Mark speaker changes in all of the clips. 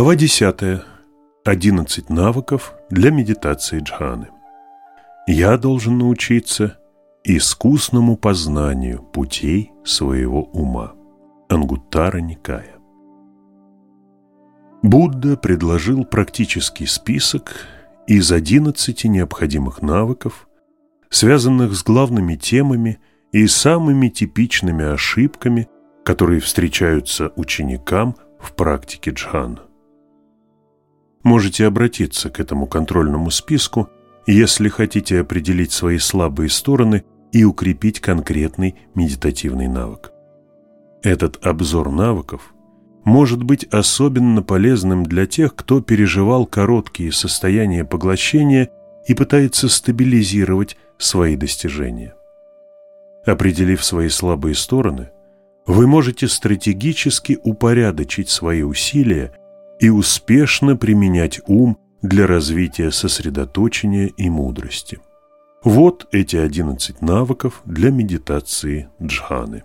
Speaker 1: Глава 10. 11 навыков для медитации джханы. Я должен научиться искусному познанию путей своего ума. Ангуттара Никая. Будда предложил практический список из 11 необходимых навыков, связанных с главными темами и самыми типичными ошибками, которые встречаются ученикам в практике джхана. Можете обратиться к этому контрольному списку, если хотите определить свои слабые стороны и укрепить конкретный медитативный навык. Этот обзор навыков может быть особенно полезным для тех, кто переживал короткие состояния поглощения и пытается стабилизировать свои достижения. Определив свои слабые стороны, вы можете стратегически упорядочить свои усилия и успешно применять ум для развития сосредоточения и мудрости. Вот эти 11 навыков для медитации джханы.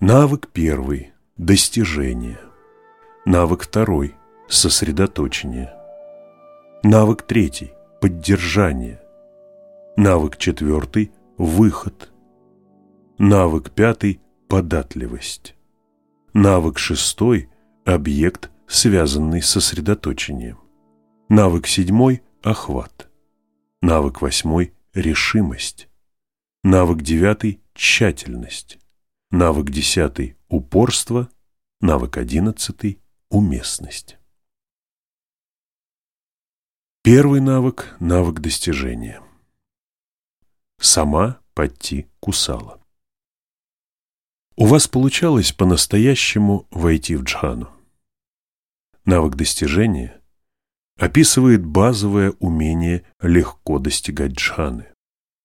Speaker 1: Навык первый – достижение. Навык второй – сосредоточение. Навык третий – поддержание. Навык четвертый – выход. Навык пятый – податливость. Навык шестой – объект связанный с сосредоточением. Навык седьмой – охват. Навык восьмой – решимость. Навык девятый – тщательность. Навык десятый – упорство. Навык одиннадцатый – уместность. Первый навык – навык достижения. Сама подти кусала. У вас получалось по-настоящему войти в джхану. Навык достижения описывает базовое умение легко достигать джханы.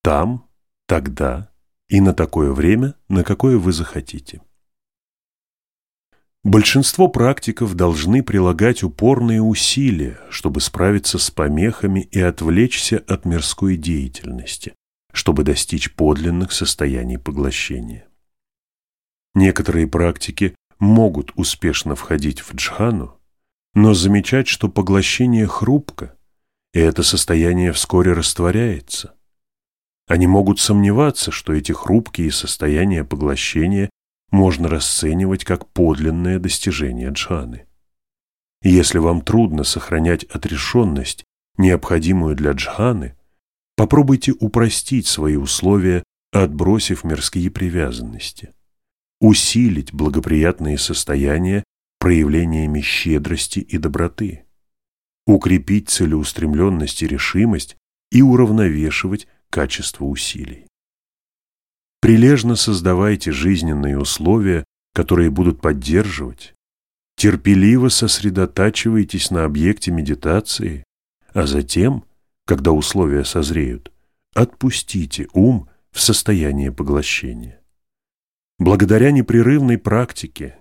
Speaker 1: Там, тогда и на такое время, на какое вы захотите. Большинство практиков должны прилагать упорные усилия, чтобы справиться с помехами и отвлечься от мирской деятельности, чтобы достичь подлинных состояний поглощения. Некоторые практики могут успешно входить в джхану, но замечать, что поглощение хрупко, и это состояние вскоре растворяется. Они могут сомневаться, что эти хрупкие состояния поглощения можно расценивать как подлинное достижение джханы. Если вам трудно сохранять отрешенность, необходимую для джханы, попробуйте упростить свои условия, отбросив мирские привязанности. Усилить благоприятные состояния проявлениями щедрости и доброты, укрепить целеустремленность и решимость и уравновешивать качество усилий. Прилежно создавайте жизненные условия, которые будут поддерживать, терпеливо сосредотачивайтесь на объекте медитации, а затем, когда условия созреют, отпустите ум в состояние поглощения. Благодаря непрерывной практике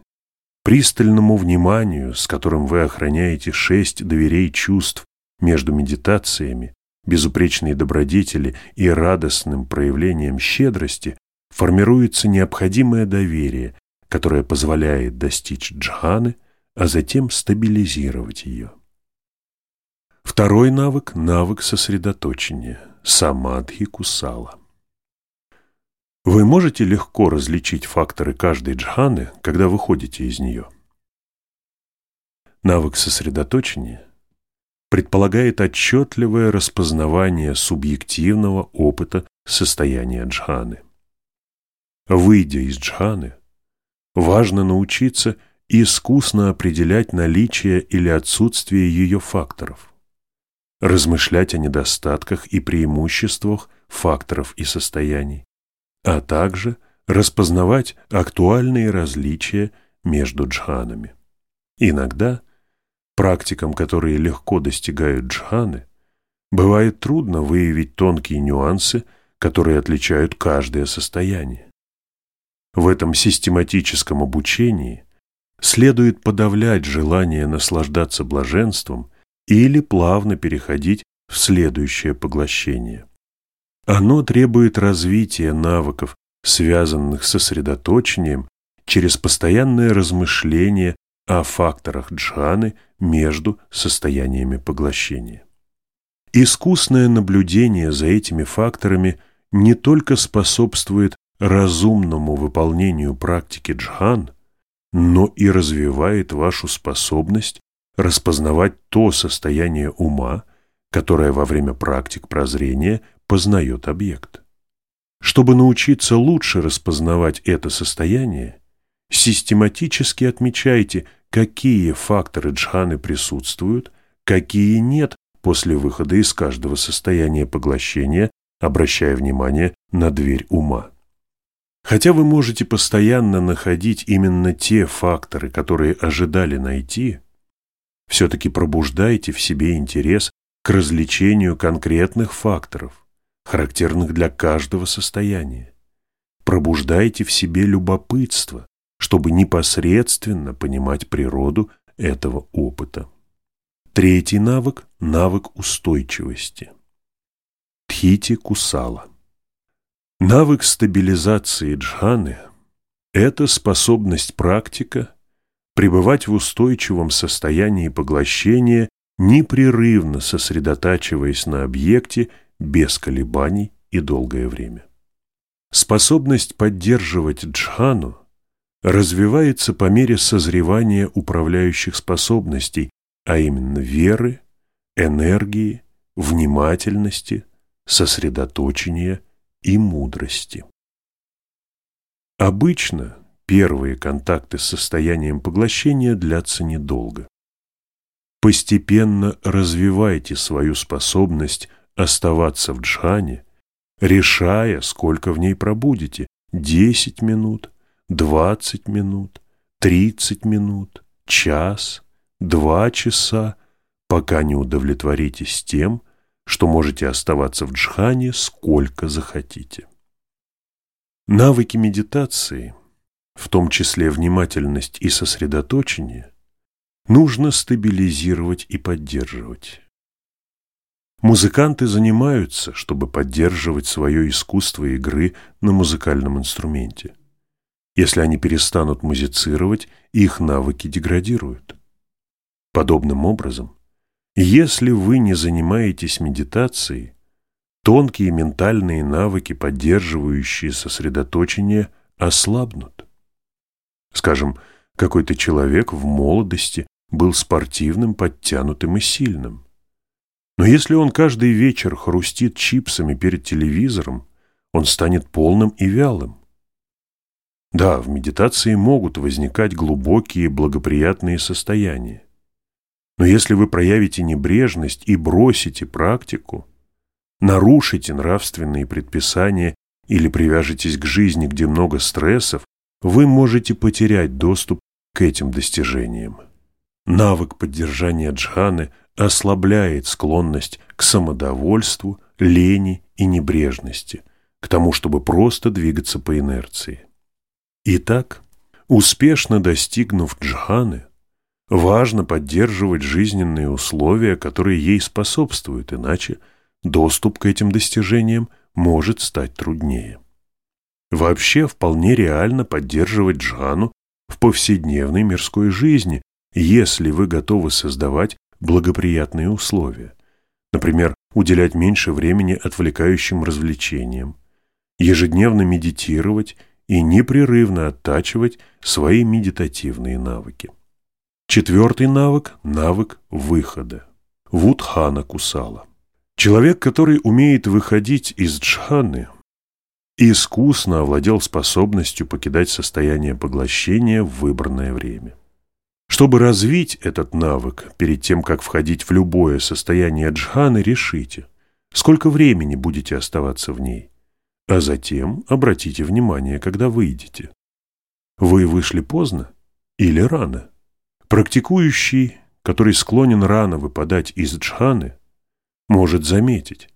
Speaker 1: пристальному вниманию, с которым вы охраняете шесть дверей чувств между медитациями, безупречной добродетели и радостным проявлением щедрости, формируется необходимое доверие, которое позволяет достичь джханы, а затем стабилизировать ее. Второй навык – навык сосредоточения – самадхи кусала. Вы можете легко различить факторы каждой джханы, когда выходите из нее. Навык сосредоточения предполагает отчетливое распознавание субъективного опыта состояния джханы. Выйдя из джханы, важно научиться искусно определять наличие или отсутствие ее факторов, размышлять о недостатках и преимуществах факторов и состояний, а также распознавать актуальные различия между джханами. Иногда практикам, которые легко достигают джханы, бывает трудно выявить тонкие нюансы, которые отличают каждое состояние. В этом систематическом обучении следует подавлять желание наслаждаться блаженством или плавно переходить в следующее поглощение. Оно требует развития навыков, связанных с сосредоточением, через постоянное размышление о факторах джханы между состояниями поглощения. Искусное наблюдение за этими факторами не только способствует разумному выполнению практики джхан, но и развивает вашу способность распознавать то состояние ума, которое во время практик прозрения познает объект. Чтобы научиться лучше распознавать это состояние, систематически отмечайте, какие факторы джханы присутствуют, какие нет после выхода из каждого состояния поглощения, обращая внимание на дверь ума. Хотя вы можете постоянно находить именно те факторы, которые ожидали найти, все-таки пробуждайте в себе интерес к развлечению конкретных факторов, характерных для каждого состояния. Пробуждайте в себе любопытство, чтобы непосредственно понимать природу этого опыта. Третий навык – навык устойчивости. Тхити Кусала. Навык стабилизации джханы – это способность практика пребывать в устойчивом состоянии поглощения, непрерывно сосредотачиваясь на объекте без колебаний и долгое время. Способность поддерживать джхану развивается по мере созревания управляющих способностей, а именно веры, энергии, внимательности, сосредоточения и мудрости. Обычно первые контакты с состоянием поглощения длятся недолго. Постепенно развивайте свою способность оставаться в джхане, решая, сколько в ней пробудете – 10 минут, 20 минут, 30 минут, час, два часа, пока не удовлетворитесь тем, что можете оставаться в джхане сколько захотите. Навыки медитации, в том числе внимательность и сосредоточение, нужно стабилизировать и поддерживать. Музыканты занимаются, чтобы поддерживать свое искусство игры на музыкальном инструменте. Если они перестанут музицировать, их навыки деградируют. Подобным образом, если вы не занимаетесь медитацией, тонкие ментальные навыки, поддерживающие сосредоточение, ослабнут. Скажем, какой-то человек в молодости был спортивным, подтянутым и сильным. Но если он каждый вечер хрустит чипсами перед телевизором, он станет полным и вялым. Да, в медитации могут возникать глубокие благоприятные состояния. Но если вы проявите небрежность и бросите практику, нарушите нравственные предписания или привяжетесь к жизни, где много стрессов, вы можете потерять доступ к этим достижениям. Навык поддержания джханы ослабляет склонность к самодовольству, лени и небрежности, к тому, чтобы просто двигаться по инерции. Итак, успешно достигнув джханы, важно поддерживать жизненные условия, которые ей способствуют, иначе доступ к этим достижениям может стать труднее. Вообще вполне реально поддерживать джхану в повседневной мирской жизни, если вы готовы создавать благоприятные условия. Например, уделять меньше времени отвлекающим развлечениям, ежедневно медитировать и непрерывно оттачивать свои медитативные навыки. Четвертый навык – навык выхода. Вудхана Кусала. Человек, который умеет выходить из джханы, искусно овладел способностью покидать состояние поглощения в выбранное время. Чтобы развить этот навык, перед тем, как входить в любое состояние джханы, решите, сколько времени будете оставаться в ней, а затем обратите внимание, когда выйдете. Вы вышли поздно или рано? Практикующий, который склонен рано выпадать из джханы, может заметить,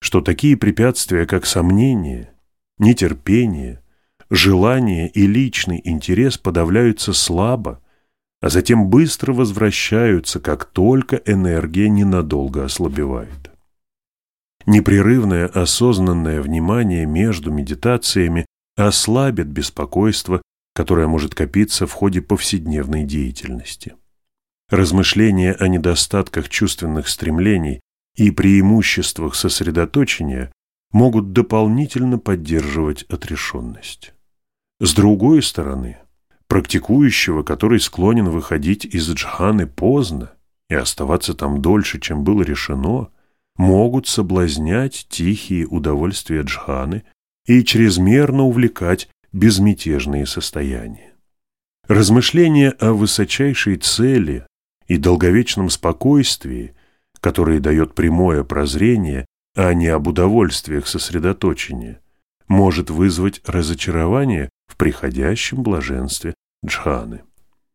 Speaker 1: что такие препятствия, как сомнение, нетерпение, желание и личный интерес подавляются слабо, а затем быстро возвращаются, как только энергия ненадолго ослабевает. Непрерывное осознанное внимание между медитациями ослабит беспокойство, которая может копиться в ходе повседневной деятельности. Размышления о недостатках чувственных стремлений и преимуществах сосредоточения могут дополнительно поддерживать отрешенность. С другой стороны, практикующего, который склонен выходить из джханы поздно и оставаться там дольше, чем было решено, могут соблазнять тихие удовольствия джханы и чрезмерно увлекать безмятежные состояния. Размышления о высочайшей цели и долговечном спокойствии, которые дает прямое прозрение, а не об удовольствиях сосредоточения, может вызвать разочарование в приходящем блаженстве джханы.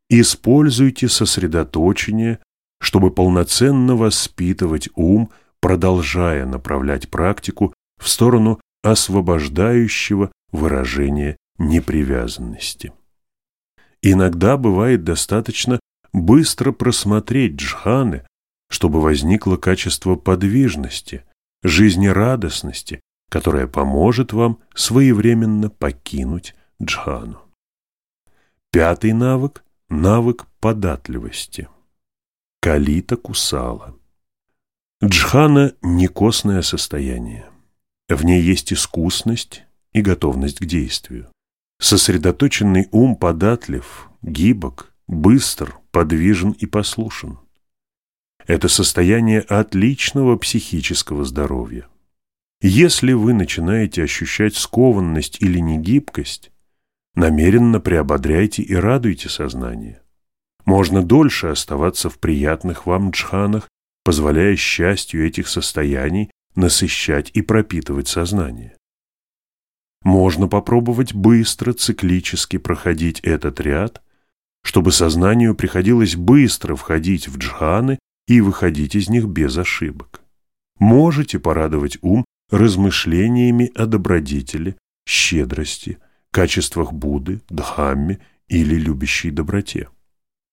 Speaker 1: Используйте сосредоточение, чтобы полноценно воспитывать ум, продолжая направлять практику в сторону освобождающего выражения непривязанности. Иногда бывает достаточно быстро просмотреть джханы, чтобы возникло качество подвижности, жизнерадостности, которое поможет вам своевременно покинуть джхану. Пятый навык – навык податливости. Калита кусала. Джхана – не костное состояние. В ней есть искусность и готовность к действию. Сосредоточенный ум податлив, гибок, быстр, подвижен и послушен. Это состояние отличного психического здоровья. Если вы начинаете ощущать скованность или негибкость, намеренно приободряйте и радуйте сознание. Можно дольше оставаться в приятных вам джханах, позволяя счастью этих состояний насыщать и пропитывать сознание. Можно попробовать быстро, циклически проходить этот ряд, чтобы сознанию приходилось быстро входить в джханы и выходить из них без ошибок. Можете порадовать ум размышлениями о добродетели, щедрости, качествах Будды, Дхамме или любящей доброте.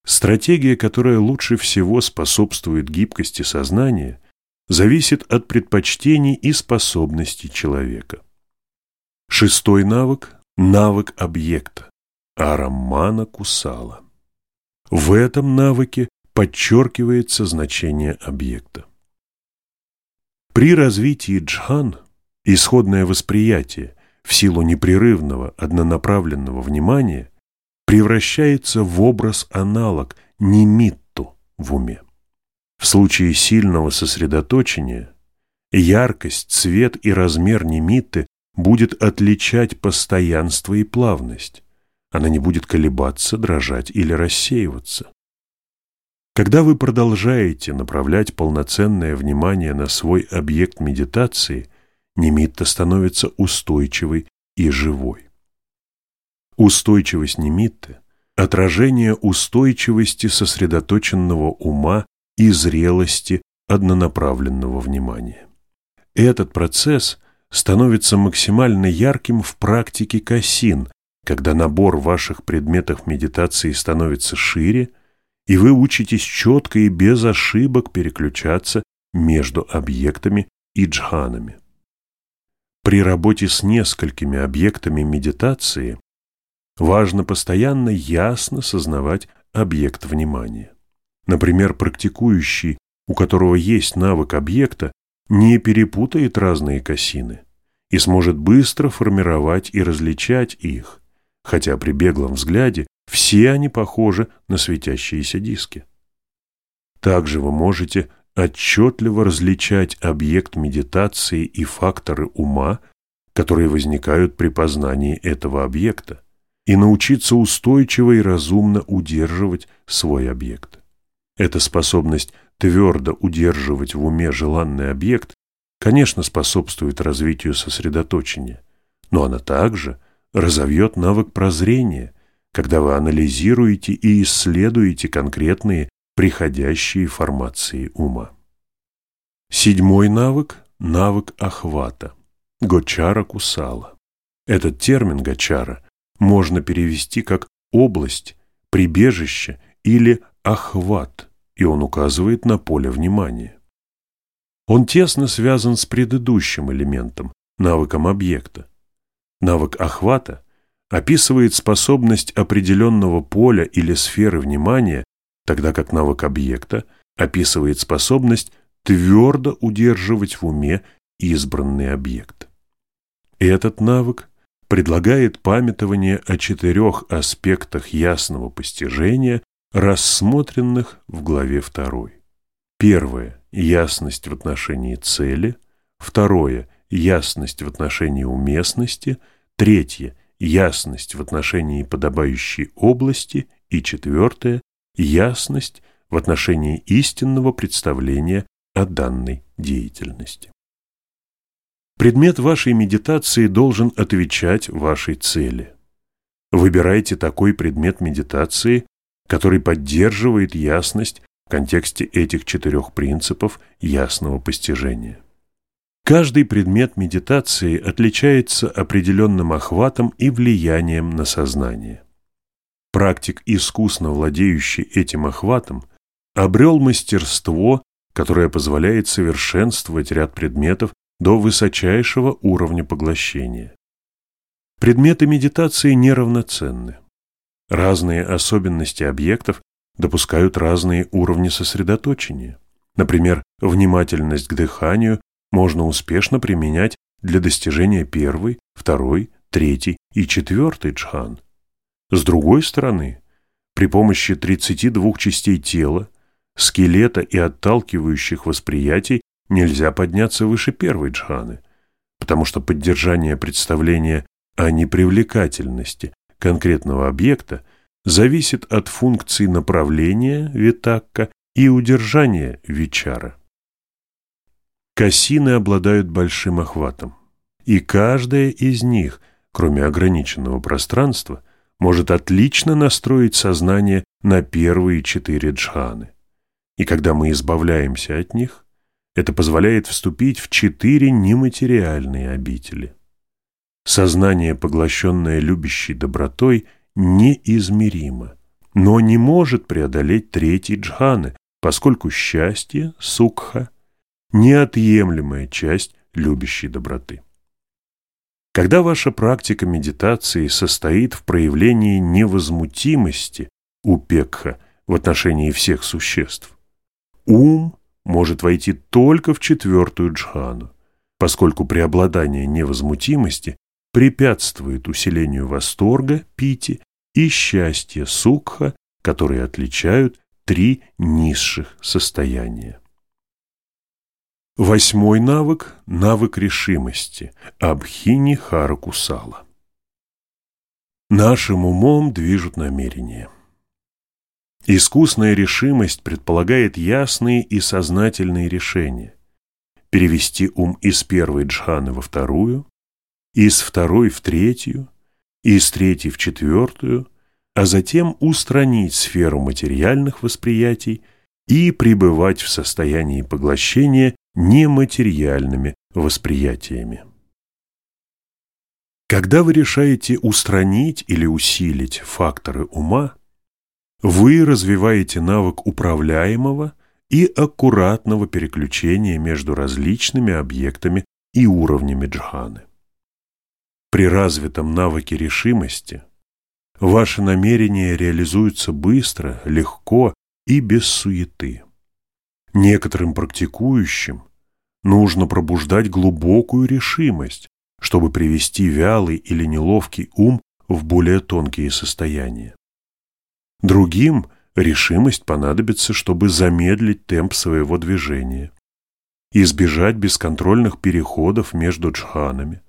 Speaker 1: Стратегия, которая лучше всего способствует гибкости сознания, зависит от предпочтений и способностей человека. Шестой навык – навык объекта, араммана кусала. В этом навыке подчеркивается значение объекта. При развитии джхан исходное восприятие в силу непрерывного однонаправленного внимания превращается в образ-аналог немитту в уме. В случае сильного сосредоточения яркость, цвет и размер немитты будет отличать постоянство и плавность. Она не будет колебаться, дрожать или рассеиваться. Когда вы продолжаете направлять полноценное внимание на свой объект медитации, немитта становится устойчивой и живой. Устойчивость немитты – отражение устойчивости сосредоточенного ума и зрелости однонаправленного внимания. Этот процесс становится максимально ярким в практике касин, когда набор ваших предметов медитации становится шире – и вы учитесь четко и без ошибок переключаться между объектами и джханами. При работе с несколькими объектами медитации важно постоянно ясно сознавать объект внимания. Например, практикующий, у которого есть навык объекта, не перепутает разные косины и сможет быстро формировать и различать их, хотя при беглом взгляде все они похожи на светящиеся диски. Также вы можете отчетливо различать объект медитации и факторы ума, которые возникают при познании этого объекта, и научиться устойчиво и разумно удерживать свой объект. Эта способность твердо удерживать в уме желанный объект, конечно, способствует развитию сосредоточения, но она также разовьет навык прозрения – когда вы анализируете и исследуете конкретные приходящие формации ума. Седьмой навык – навык охвата. Гочара кусала. Этот термин гочара можно перевести как область, прибежище или охват, и он указывает на поле внимания. Он тесно связан с предыдущим элементом – навыком объекта. Навык охвата описывает способность определенного поля или сферы внимания, тогда как навык объекта описывает способность твердо удерживать в уме избранный объект. Этот навык предлагает памятование о четырех аспектах ясного постижения, рассмотренных в главе 2. Первое – ясность в отношении цели. Второе – ясность в отношении уместности. Третье – ясность в отношении подобающей области. И четвертое – ясность в отношении истинного представления о данной деятельности. Предмет вашей медитации должен отвечать вашей цели. Выбирайте такой предмет медитации, который поддерживает ясность в контексте этих четырех принципов ясного постижения. Каждый предмет медитации отличается определенным охватом и влиянием на сознание. Практик, искусно владеющий этим охватом, обрел мастерство, которое позволяет совершенствовать ряд предметов до высочайшего уровня поглощения. Предметы медитации неравноценны. Разные особенности объектов допускают разные уровни сосредоточения. Например, внимательность к дыханию можно успешно применять для достижения первой, второй, третьей и четвертой джхан. С другой стороны, при помощи 32 частей тела, скелета и отталкивающих восприятий нельзя подняться выше первой джханы, потому что поддержание представления о непривлекательности конкретного объекта зависит от функций направления витакка и удержания вичара. Кассины обладают большим охватом, и каждая из них, кроме ограниченного пространства, может отлично настроить сознание на первые четыре джханы. И когда мы избавляемся от них, это позволяет вступить в четыре нематериальные обители. Сознание, поглощенное любящей добротой, неизмеримо, но не может преодолеть третий джханы, поскольку счастье, сукха, неотъемлемая часть любящей доброты. Когда ваша практика медитации состоит в проявлении невозмутимости упекха в отношении всех существ, ум может войти только в четвертую джхану, поскольку преобладание невозмутимости препятствует усилению восторга, пити и счастья сукха, которые отличают три низших состояния. Восьмой навык – навык решимости, абхини харакусала. Нашим умом движут намерения. Искусная решимость предполагает ясные и сознательные решения. Перевести ум из первой джханы во вторую, из второй в третью, из третьей в четвертую, а затем устранить сферу материальных восприятий и пребывать в состоянии поглощения нематериальными восприятиями. Когда вы решаете устранить или усилить факторы ума, вы развиваете навык управляемого и аккуратного переключения между различными объектами и уровнями джханы. При развитом навыке решимости ваши намерения реализуются быстро, легко и без суеты. Некоторым практикующим нужно пробуждать глубокую решимость, чтобы привести вялый или неловкий ум в более тонкие состояния. Другим решимость понадобится, чтобы замедлить темп своего движения, избежать бесконтрольных переходов между джханами,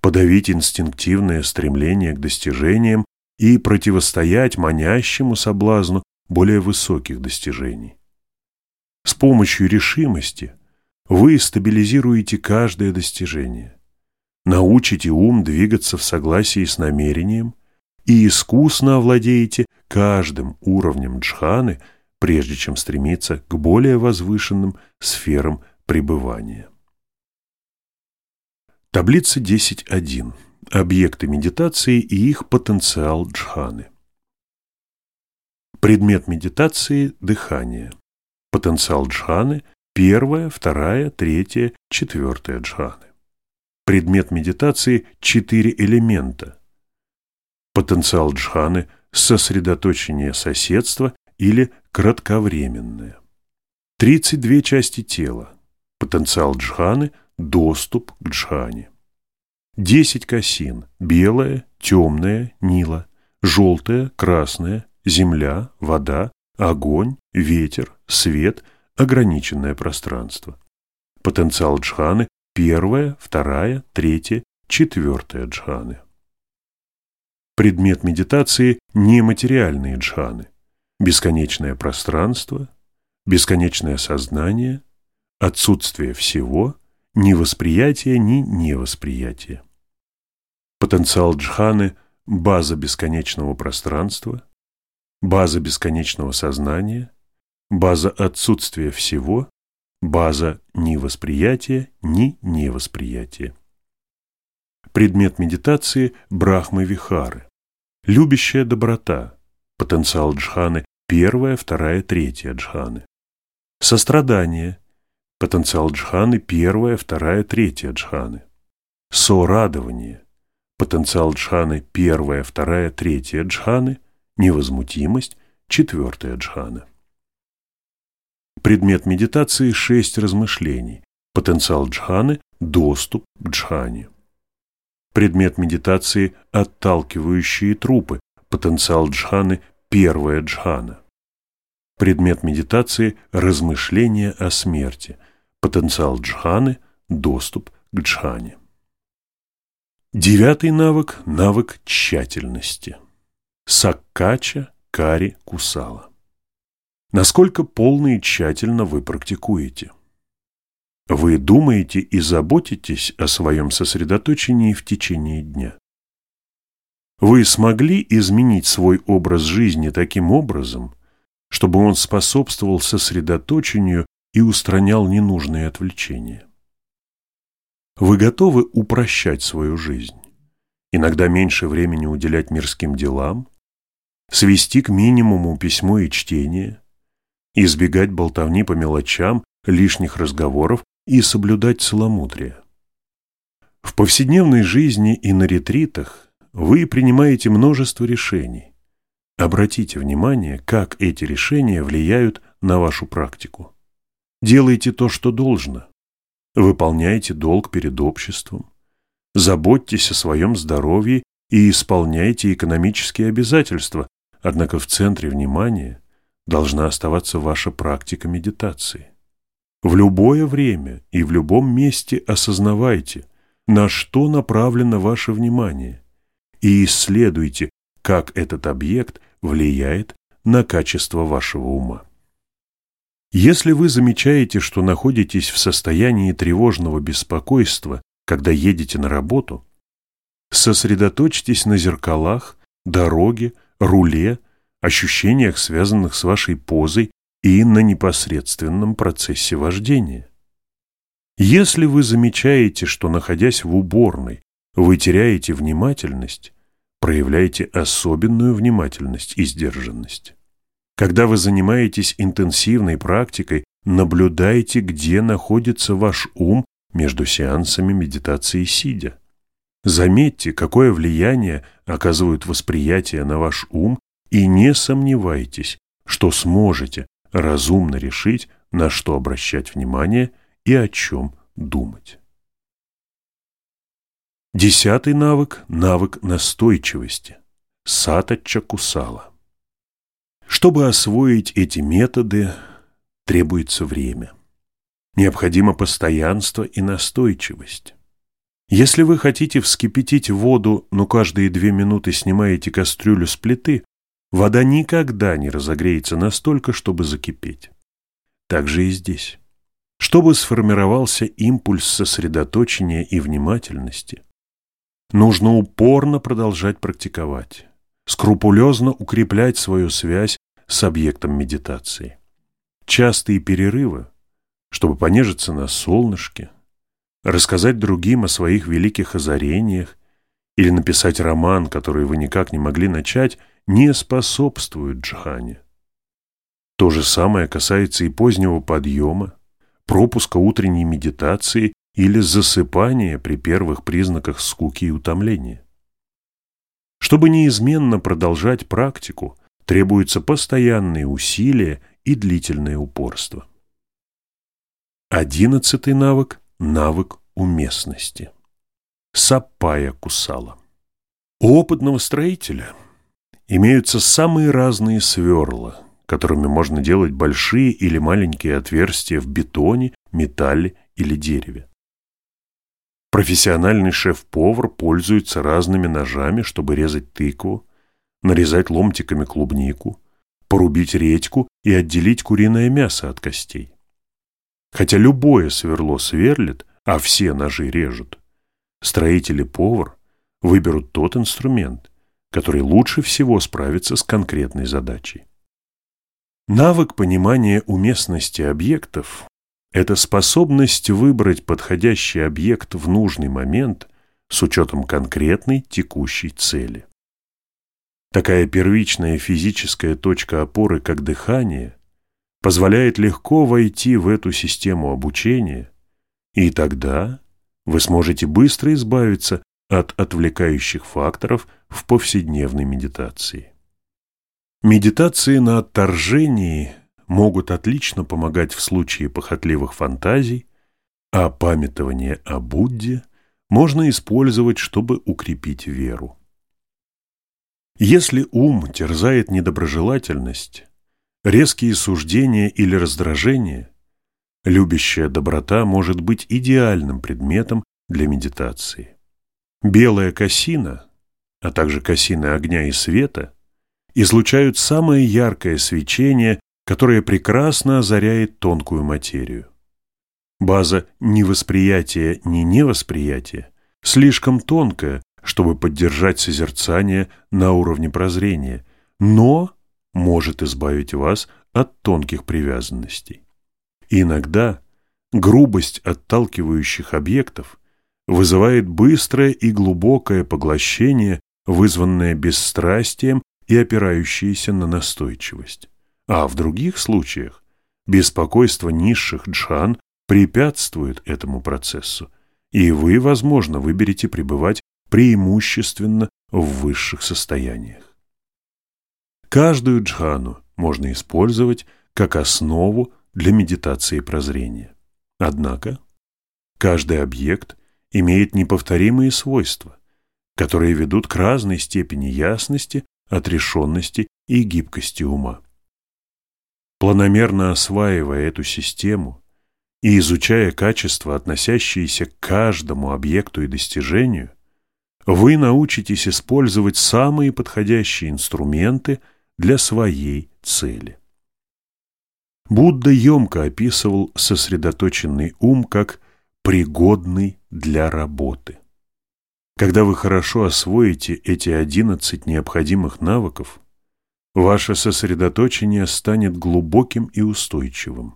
Speaker 1: подавить инстинктивное стремление к достижениям и противостоять манящему соблазну более высоких достижений. С помощью решимости вы стабилизируете каждое достижение, научите ум двигаться в согласии с намерением и искусно овладеете каждым уровнем джханы, прежде чем стремиться к более возвышенным сферам пребывания. Таблица 10.1. Объекты медитации и их потенциал джханы. Предмет медитации – дыхание. Потенциал джханы – первая, вторая, третья, четвертая джханы. Предмет медитации – четыре элемента Потенциал джханы – сосредоточение соседства или кратковременное. 32 части тела. Потенциал джханы – доступ к джхане. 10 косин – белая, темная, нила, желтая, красная, земля, вода, огонь, ветер, свет, ограниченное пространство. Потенциал джханы – первая, вторая, третья, четвертая джханы. Предмет медитации – нематериальные джханы. Бесконечное пространство, бесконечное сознание, отсутствие всего, ни восприятия, ни невосприятия. Потенциал джханы – база бесконечного пространства, база бесконечного сознания, база отсутствия всего, база ни восприятия, ни невосприятия. Предмет медитации – брахмы-вихары. Любящая доброта. Потенциал джханы – первая, вторая, третья джханы. Сострадание. Потенциал джханы – первая, вторая, третья джханы. Сорадование. Потенциал джханы – первая, вторая, третья джханы. Невозмутимость – четвертая джхана. Предмет медитации – шесть размышлений. Потенциал джханы – доступ к джхане. Предмет медитации – отталкивающие трупы, потенциал джханы – первая джхана. Предмет медитации – размышления о смерти, потенциал джханы – доступ к джхане. Девятый навык – навык тщательности. Саккача Кари Кусала. Насколько полно и тщательно вы практикуете – вы думаете и заботитесь о своем сосредоточении в течение дня. Вы смогли изменить свой образ жизни таким образом, чтобы он способствовал сосредоточению и устранял ненужные отвлечения. Вы готовы упрощать свою жизнь, иногда меньше времени уделять мирским делам, свести к минимуму письмо и чтение, избегать болтовни по мелочам, лишних разговоров и соблюдать целомудрие. В повседневной жизни и на ретритах вы принимаете множество решений. Обратите внимание, как эти решения влияют на вашу практику. Делайте то, что должно. Выполняйте долг перед обществом. Заботьтесь о своем здоровье и исполняйте экономические обязательства, однако в центре внимания должна оставаться ваша практика медитации. В любое время и в любом месте осознавайте, на что направлено ваше внимание, и исследуйте, как этот объект влияет на качество вашего ума. Если вы замечаете, что находитесь в состоянии тревожного беспокойства, когда едете на работу, сосредоточьтесь на зеркалах, дороге, руле, ощущениях, связанных с вашей позой и на непосредственном процессе вождения. Если вы замечаете, что, находясь в уборной, вы теряете внимательность, проявляйте особенную внимательность и сдержанность. Когда вы занимаетесь интенсивной практикой, наблюдайте, где находится ваш ум между сеансами медитации сидя. Заметьте, какое влияние оказывают восприятия на ваш ум, и не сомневайтесь, что сможете разумно решить, на что обращать внимание и о чем думать. Десятый навык – навык настойчивости. Сатача Кусала. Чтобы освоить эти методы, требуется время. Необходимо постоянство и настойчивость. Если вы хотите вскипятить воду, но каждые две минуты снимаете кастрюлю с плиты, Вода никогда не разогреется настолько, чтобы закипеть. Так же и здесь. Чтобы сформировался импульс сосредоточения и внимательности, нужно упорно продолжать практиковать, скрупулезно укреплять свою связь с объектом медитации. Частые перерывы, чтобы понежиться на солнышке, рассказать другим о своих великих озарениях или написать роман, который вы никак не могли начать – не способствуют джхане. То же самое касается и позднего подъема, пропуска утренней медитации или засыпания при первых признаках скуки и утомления. Чтобы неизменно продолжать практику, требуются постоянные усилия и длительное упорство. Одиннадцатый навык – навык уместности. Саппая кусала. У опытного строителя имеются самые разные сверла, которыми можно делать большие или маленькие отверстия в бетоне, металле или дереве. Профессиональный шеф-повар пользуется разными ножами, чтобы резать тыкву, нарезать ломтиками клубнику, порубить редьку и отделить куриное мясо от костей. Хотя любое сверло сверлит, а все ножи режут, строитель и повар выберут тот инструмент, который лучше всего справится с конкретной задачей. Навык понимания уместности объектов – это способность выбрать подходящий объект в нужный момент с учетом конкретной текущей цели. Такая первичная физическая точка опоры, как дыхание, позволяет легко войти в эту систему обучения, и тогда вы сможете быстро избавиться от отвлекающих факторов в повседневной медитации. Медитации на отторжении могут отлично помогать в случае похотливых фантазий, а памятование о Будде можно использовать, чтобы укрепить веру. Если ум терзает недоброжелательность, резкие суждения или раздражение, любящая доброта может быть идеальным предметом для медитации. Белая косина, а также косины огня и света, излучают самое яркое свечение, которое прекрасно озаряет тонкую материю. База ни восприятия, ни невосприятия слишком тонкая, чтобы поддержать созерцание на уровне прозрения, но может избавить вас от тонких привязанностей. Иногда грубость отталкивающих объектов вызывает быстрое и глубокое поглощение, вызванное бесстрастием и опирающееся на настойчивость. А в других случаях беспокойство низших джан препятствует этому процессу, и вы, возможно, выберете пребывать преимущественно в высших состояниях. Каждую джхану можно использовать как основу для медитации прозрения. Однако каждый объект имеет неповторимые свойства, которые ведут к разной степени ясности, отрешенности и гибкости ума. Планомерно осваивая эту систему и изучая качества, относящиеся к каждому объекту и достижению, вы научитесь использовать самые подходящие инструменты для своей цели. Будда емко описывал сосредоточенный ум как пригодный для работы. Когда вы хорошо освоите эти 11 необходимых навыков, ваше сосредоточение станет глубоким и устойчивым.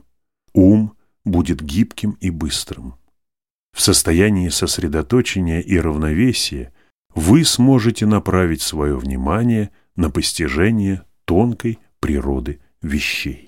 Speaker 1: Ум будет гибким и быстрым. В состоянии сосредоточения и равновесия вы сможете направить свое внимание на постижение тонкой природы вещей.